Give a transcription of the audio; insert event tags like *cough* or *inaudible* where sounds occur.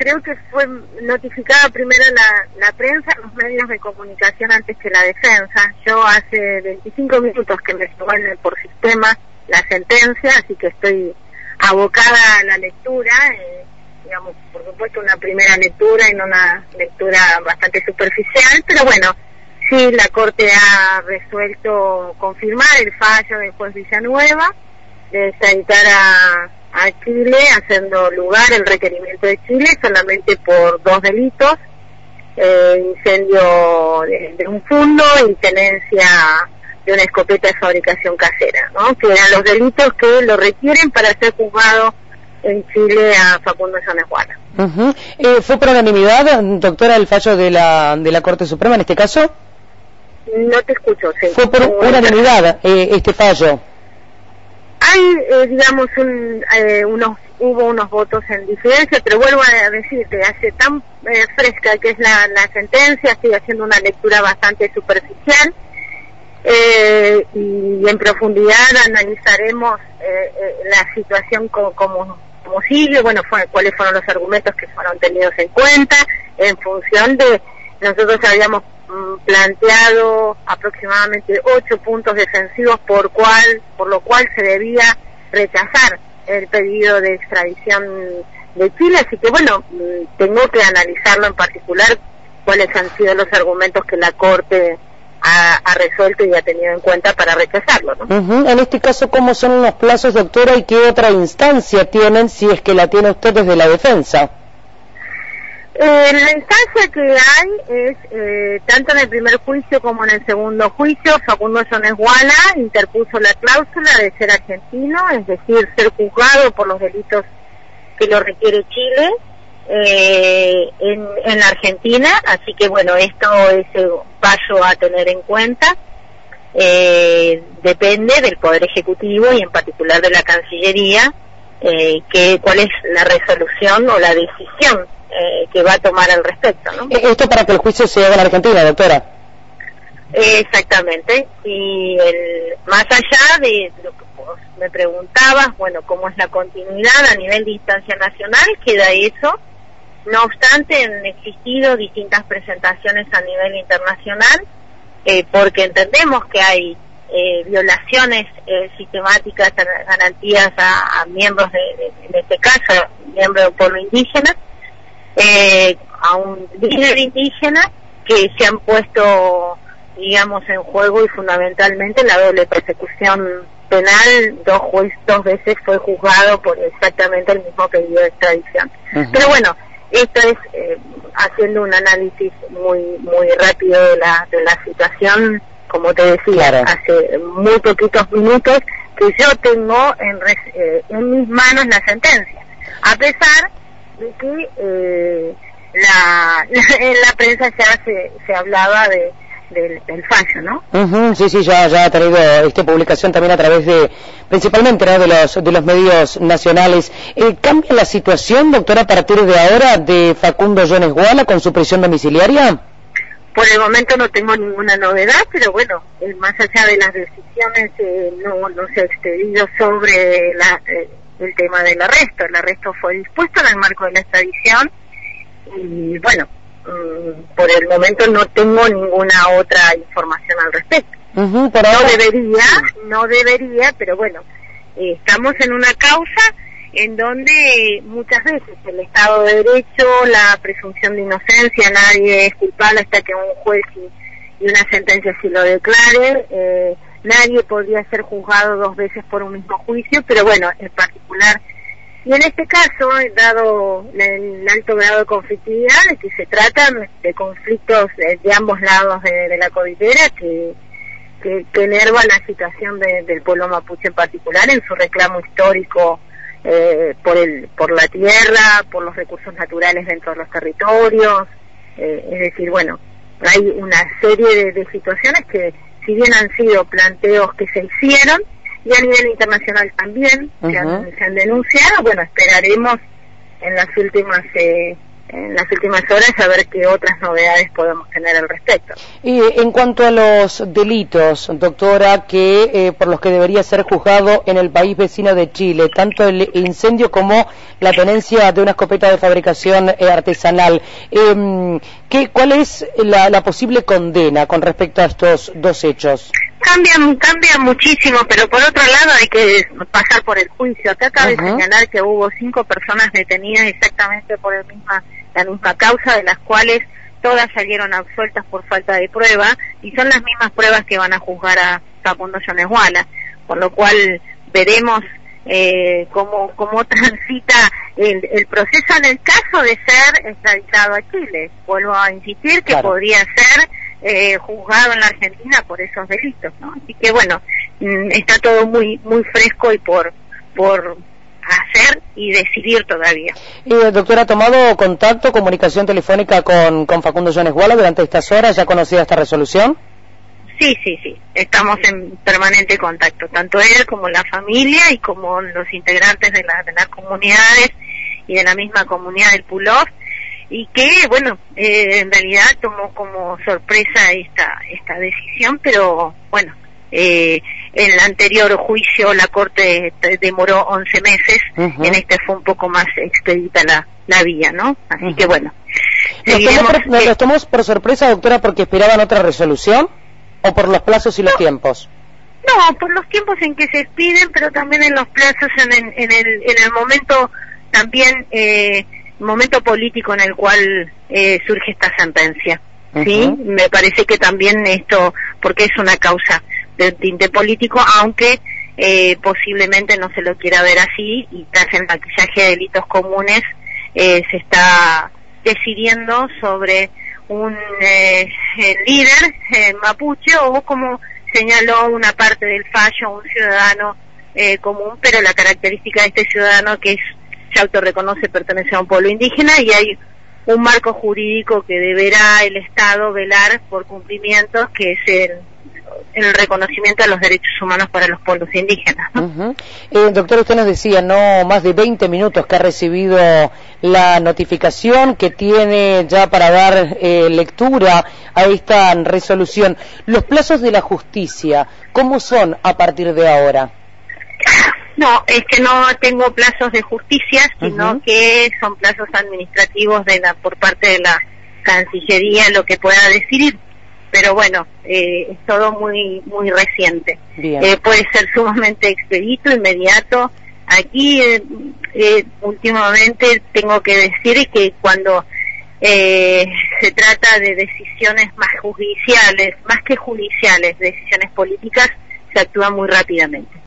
creo que fue notificada primero la, la prensa, los medios de comunicación antes que la defensa. Yo hace 25 minutos que me llegó por sistema la sentencia, así que estoy abocada a la lectura, eh, digamos, por supuesto una primera lectura y no una lectura bastante superficial, pero bueno, sí la Corte ha resuelto confirmar el fallo del juez Villanueva de extraditar a, Chile, haciendo lugar el requerimiento de Chile solamente por dos delitos, eh, incendio de, un fondo y tenencia de una escopeta de fabricación casera, ¿no? que eran los delitos que lo requieren para ser juzgado en Chile a Facundo Jones eh, ¿Fue por unanimidad, doctora, el fallo de la, de la Corte Suprema en este caso? No te escucho. Sí. Fue por unanimidad eh, este fallo. Hay, eh, digamos, un, eh, unos hubo unos votos en diferencia, pero vuelvo a decirte, hace tan eh, fresca que es la, sentencia, estoy haciendo una lectura bastante superficial eh, y en profundidad analizaremos eh, la situación como, como, como sigue, bueno, fue, cuáles fueron los argumentos que fueron tenidos en cuenta en función de, nosotros habíamos planteado aproximadamente ocho puntos defensivos por cual por lo cual se debía rechazar el pedido de extradición de Chile. Así que bueno mm, tengo que analizarlo en particular cuáles han sido los argumentos que la corte ha, resuelto y ha tenido en cuenta para rechazarlo en este caso cómo son los plazos doctora y qué otra instancia tienen si es que la tiene usted desde la defensa eh, la instancia que hay es, eh, tanto en el primer juicio como en el segundo juicio, Facundo Jones Guala interpuso la cláusula de ser argentino, es decir, ser juzgado por los delitos que lo requiere Chile eh, en, la Argentina, así que bueno, esto es paso a tener en cuenta. Eh, depende del Poder Ejecutivo y en particular de la Cancillería, eh, que, cuál es la resolución o la decisión eh, que va a tomar al respecto. ¿no? Eh, esto para que el juicio se haga en Argentina, doctora. exactamente. Y el, más allá de lo que vos me preguntabas, bueno, cómo es la continuidad a nivel de instancia nacional, queda eso. No obstante, han existido distintas presentaciones a nivel internacional, eh, porque entendemos que hay eh, violaciones eh, sistemáticas a garantías a, miembros de, de, este caso, miembros del pueblo indígena, eh, a un líder indígena que se han puesto, digamos, en juego y fundamentalmente la doble persecución penal, dos, dos veces fue juzgado por exactamente el mismo pedido de extradición. Pero bueno, esto es eh, haciendo un análisis muy muy rápido de la, de la situación, como te decía, hace muy poquitos minutos que yo tengo en, eh, en mis manos la sentencia. A pesar de que eh, la, *laughs* en la prensa ya se, se hablaba de, del, fallo, ¿no? sí, sí, ya, ya ha traído esta publicación también a través de, principalmente, de los de los medios nacionales. Eh, ¿Cambia la situación, doctora, a partir de ahora de Facundo Jones Guala con su prisión domiciliaria? Por el momento no tengo ninguna novedad, pero bueno, eh, más allá de las decisiones, eh, no, no se ha expedido sobre la, eh, el tema del arresto. El arresto fue dispuesto en el marco de la extradición y bueno, mm, por el momento no tengo ninguna otra información al respecto. no debería, no debería, pero bueno, eh, estamos en una causa en donde muchas veces el Estado de Derecho, la presunción de inocencia, nadie es culpable hasta que un juez y, una sentencia si lo declare. Eh, nadie podría ser juzgado dos veces por un mismo juicio, pero bueno, en particular, y en este caso, dado el alto grado de conflictividad, de que se trata de conflictos de, ambos lados de, la cordillera que, que, enervan la situación del pueblo mapuche en particular en su reclamo histórico eh, por, el, por la tierra, por los recursos naturales dentro de los territorios, eh, es decir, bueno, hay una serie de situaciones que si bien han sido planteos que se hicieron y a nivel internacional también se, han, denunciado, bueno, esperaremos en las últimas eh, en las últimas horas a ver qué otras novedades podemos tener al respecto. Y en cuanto a los delitos, doctora, que eh, por los que debería ser juzgado en el país vecino de Chile, tanto el incendio como la tenencia de una escopeta de fabricación eh, artesanal, eh, ¿qué, ¿cuál es la, la, posible condena con respecto a estos dos hechos? Cambia, cambia muchísimo, pero por otro lado hay que pasar por el juicio. Acá cabe señalar que hubo cinco personas detenidas exactamente por el misma la misma causa, de las cuales todas salieron absueltas por falta de prueba y son las mismas pruebas que van a juzgar a Facundo Yonesguala, por lo cual veremos eh, cómo, cómo *laughs* transita el, el, proceso en el caso de ser extraditado a Chile. Vuelvo a insistir que podría ser eh, juzgado en la Argentina por esos delitos, ¿no? Así que bueno, mm, está todo muy muy fresco y por por hacer y decidir todavía. Y, eh, doctora, ¿ha tomado contacto, comunicación telefónica con, con Facundo Jones Guala durante estas horas? ¿Ya conocía esta resolución? Sí, sí, sí. Estamos en permanente contacto, tanto él como la familia y como los integrantes de, la, de las comunidades y de la misma comunidad del Pulov y que, bueno, eh, en realidad tomó como sorpresa esta, esta decisión, pero bueno, eh, en el anterior juicio la Corte demoró 11 meses, en este fue un poco más expedita la, la vía, ¿no? Así que bueno. ¿Nos tomamos por, sorpresa, doctora, porque esperaban otra resolución? ¿O por los plazos y los tiempos? No, por los tiempos en que se expiden, pero también en los plazos, en, en, en el, en el momento también, eh, momento político en el cual eh, surge esta sentencia. ¿Sí? Me parece que también esto, porque es una causa de tinte político, aunque eh, posiblemente no se lo quiera ver así y tras el maquillaje de delitos comunes eh, se está decidiendo sobre un eh, líder eh, mapuche o como señaló una parte del fallo, un ciudadano común, pero la característica de este ciudadano que es, se autorreconoce pertenece a un pueblo indígena y hay un marco jurídico que deberá el Estado velar por cumplimientos, que es el el reconocimiento de los derechos humanos para los pueblos indígenas. eh, doctor, usted nos decía, no más de 20 minutos que ha recibido la notificación que tiene ya para dar eh, lectura a esta resolución. Los plazos de la justicia, ¿cómo son a partir de ahora? No, es que no tengo plazos de justicia, sino que son plazos administrativos de la por parte de la Cancillería lo que pueda decidir pero bueno, eh, es todo muy muy reciente. Eh, puede ser sumamente expedito, inmediato. Aquí eh, eh últimamente tengo que decir que cuando eh, se trata de decisiones más judiciales, más que judiciales, decisiones políticas, se actúa muy rápidamente.